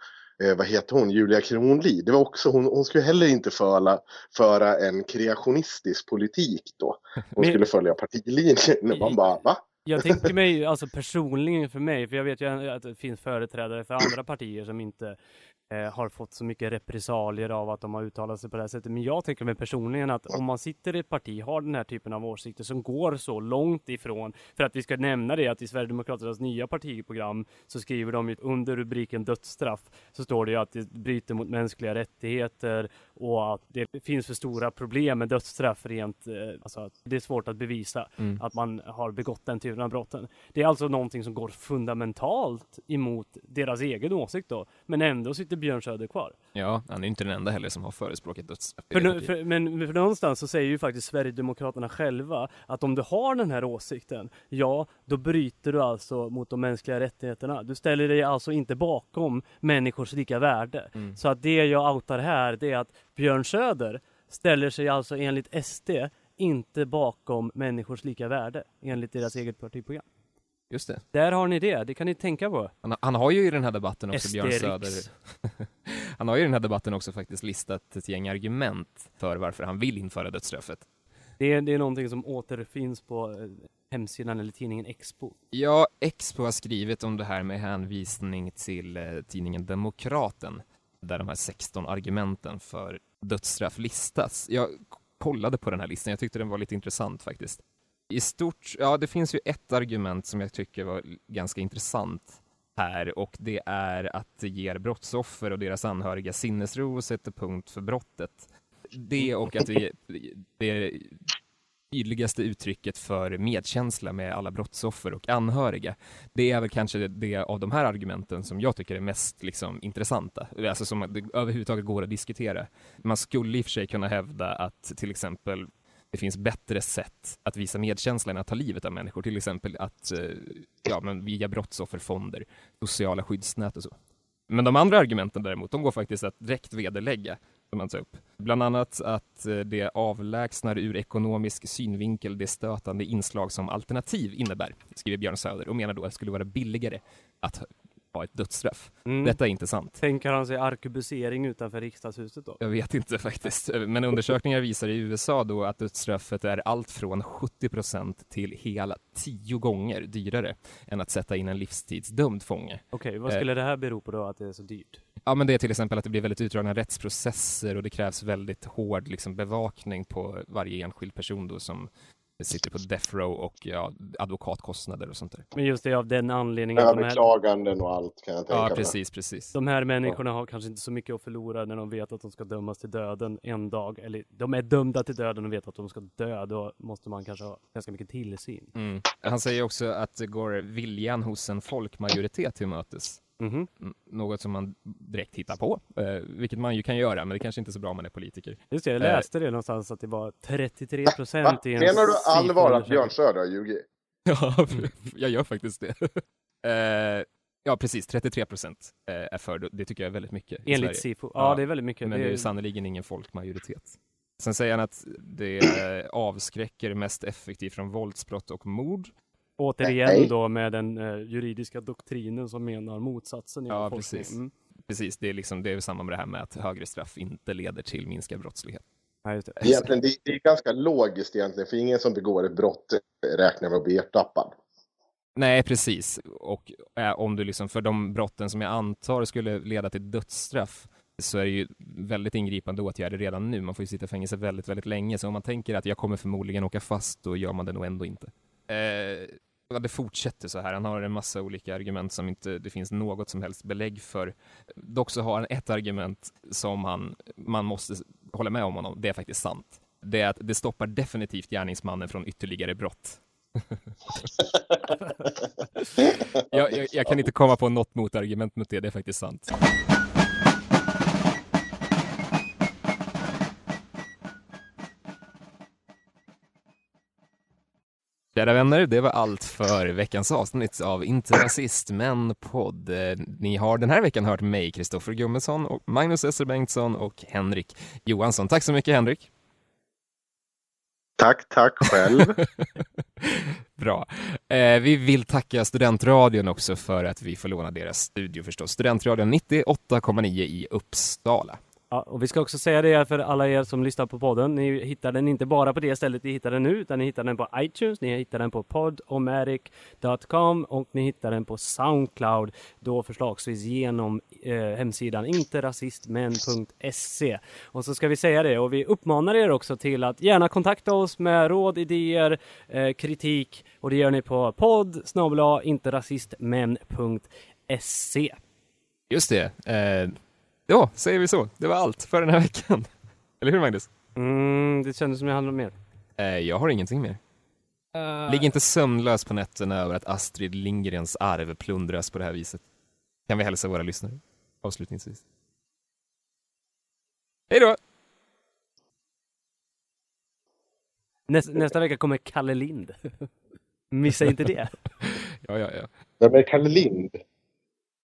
eh, vad heter hon, Julia Kronlid. Det var också, hon, hon skulle heller inte föra, föra en kreationistisk politik då. Hon Men- skulle följa partilinjen. [laughs] Man bara, va? Jag tänker mig, alltså personligen för mig, för jag vet ju att det finns företrädare för andra partier som inte eh, har fått så mycket repressalier av att de har uttalat sig på det här sättet. Men jag tänker mig personligen att om man sitter i ett parti, har den här typen av åsikter som går så långt ifrån, för att vi ska nämna det att i Sverigedemokraternas nya partiprogram så skriver de ju under rubriken dödsstraff så står det ju att det bryter mot mänskliga rättigheter och att det finns för stora problem med dödsstraff rent, eh, alltså att det är svårt att bevisa Mm. att man har begått den typen av brotten. Det är alltså någonting som går fundamentalt emot deras egen åsikt då, men ändå sitter Björn Söder kvar. Ja, han är inte den enda heller som har förespråkat dödsstraff. För, nu- för, men för någonstans så säger ju faktiskt Sverigedemokraterna själva att om du har den här åsikten, ja, då bryter du alltså mot de mänskliga rättigheterna. Du ställer dig alltså inte bakom människors lika värde. Mm. Så att det jag outar här, det är att Björn Söder ställer sig alltså enligt SD inte bakom människors lika värde, enligt deras eget partiprogram. Just det. Där har ni det, det kan ni tänka på. Han, han har ju i den här debatten också, Björn. Söder, [laughs] han har ju i den här debatten också faktiskt listat ett gäng argument för varför han vill införa dödsstraffet. Det är, det är någonting som återfinns på eh, hemsidan eller tidningen Expo. Ja, Expo har skrivit om det här med hänvisning till eh, tidningen Demokraten, där de här 16 argumenten för dödsstraff listas. Jag kollade på den här listan, jag tyckte den var lite intressant faktiskt. I stort, ja det finns ju ett argument som jag tycker var ganska intressant här och det är att det ger brottsoffer och deras anhöriga sinnesro och sätter punkt för brottet. Det och att det, det tydligaste uttrycket för medkänsla med alla brottsoffer och anhöriga. Det är väl kanske det av de här argumenten som jag tycker är mest liksom, intressanta, alltså som det överhuvudtaget går att diskutera. Man skulle i och för sig kunna hävda att till exempel det finns bättre sätt att visa medkänsla än att ta livet av människor, till exempel att, eh, ja men via brottsofferfonder, sociala skyddsnät och så. Men de andra argumenten däremot, de går faktiskt att direkt vederlägga som man tar upp. Bland annat att eh, det avlägsnar ur ekonomisk synvinkel det stötande inslag som alternativ innebär, skriver Björn Söder och menar då att det skulle vara billigare att ha ett dödsstraff. Mm. Detta är inte sant. Tänker han sig arkebusering utanför riksdagshuset då? Jag vet inte [laughs] faktiskt, men undersökningar visar i USA då att dödsstraffet är allt från 70 procent till hela tio gånger dyrare än att sätta in en livstidsdömd fånge. Okej, vad skulle det här bero på då, att det är så dyrt? Ja, men det är till exempel att det blir väldigt utdragna rättsprocesser och det krävs väldigt hård liksom, bevakning på varje enskild person då som sitter på death row och ja, advokatkostnader och sånt där. Men just det av den anledningen att de här, Överklaganden och allt kan jag tänka Ja, mig. precis, precis. de här människorna har kanske inte så mycket att förlora när de vet att de ska dömas till döden en dag. Eller de är dömda till döden och vet att de ska dö. Då måste man kanske ha ganska mycket tillsyn. Mm. Han säger också att det går viljan hos en folkmajoritet till mötes. Mm, Något som man direkt hittar på, eh, vilket man ju kan göra, men det kanske inte är så bra om man är politiker. Just det, jag Eh. läste det någonstans att det var 33 Va? procent i en Menar du allvar att. Björn Söder har ljugit? [laughs] Ja, jag gör faktiskt det. [laughs] Eh, ja, precis, 33 procent eh, är för, det tycker jag är väldigt mycket Enligt. SIFO. Ja, det är väldigt mycket. Men Det är- är sannerligen ingen folkmajoritet. Sen säger han att det eh, avskräcker mest effektivt från våldsbrott och mord. Återigen Nej. då med den eh, juridiska doktrinen som menar motsatsen i Ja, precis. Mm. Precis, det är, liksom, det är samma med det här med att högre straff inte leder till minskad brottslighet. Ja, just det. Egentligen, det, det är ganska logiskt egentligen, för ingen som begår ett brott räknar med att bli ertappad. Nej, precis. Och eh, om du liksom, för de brotten som jag antar skulle leda till dödsstraff, så är det ju väldigt ingripande åtgärder redan nu. Man får ju sitta i fängelse väldigt, väldigt länge. Så om man tänker att jag kommer förmodligen åka fast, då gör man det nog ändå inte. Eh, ja, det fortsätter så här. Han har en massa olika argument som inte det finns något som helst belägg för. Dock så har han ett argument som han, man måste hålla med om honom. Det är faktiskt sant. Det är att det stoppar definitivt gärningsmannen från ytterligare brott. [laughs] jag, jag, jag kan inte komma på något motargument mot det, det är faktiskt sant. Kära vänner, det var allt för veckans avsnitt av Inte rasist men podd. Ni har den här veckan hört mig, Kristoffer Gummesson, Magnus Esser Bengtsson och Henrik Johansson. Tack så mycket Henrik. Tack, tack själv. [laughs] Bra. Eh, vi vill tacka Studentradion också för att vi får låna deras studio förstås. Studentradion 98,9 i Uppsala. Ja, och vi ska också säga det för alla er som lyssnar på podden. Ni hittar den inte bara på det stället ni hittar den nu, utan ni hittar den på iTunes, ni hittar den på podomeric.com och ni hittar den på Soundcloud, då förslagsvis genom eh, hemsidan interasistmän.se. Och så ska vi säga det, och vi uppmanar er också till att gärna kontakta oss med råd, idéer, eh, kritik och det gör ni på podd snabel-a Just det. Eh, ja, säger vi så. Det var allt för den här veckan. [laughs] Eller hur Magnus? Mm, det kändes som jag hade något mer. Eh, jag har ingenting mer. Ligg inte sömnlös på nätterna över att Astrid Lindgrens arv plundras på det här viset. Kan vi hälsa våra lyssnare avslutningsvis. Hej då! Nästa, nästa vecka kommer Kalle Lind. Missa inte det. [laughs] Ja, ja, ja. Vem är Kalle Lind?